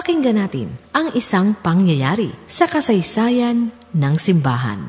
Pakinggan natin ang isang pangyayari sa kasaysayan ng simbahan.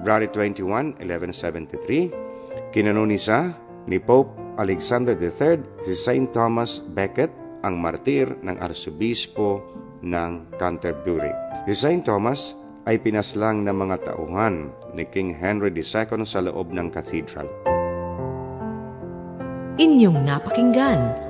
February 21, 1173, kinanonisa ni Pope Alexander III si St. Thomas Becket, ang martir ng arsobispo ng Canterbury. Si St. Thomas ay pinaslang ng mga tauhan ni King Henry II sa loob ng cathedral. Inyong napakinggan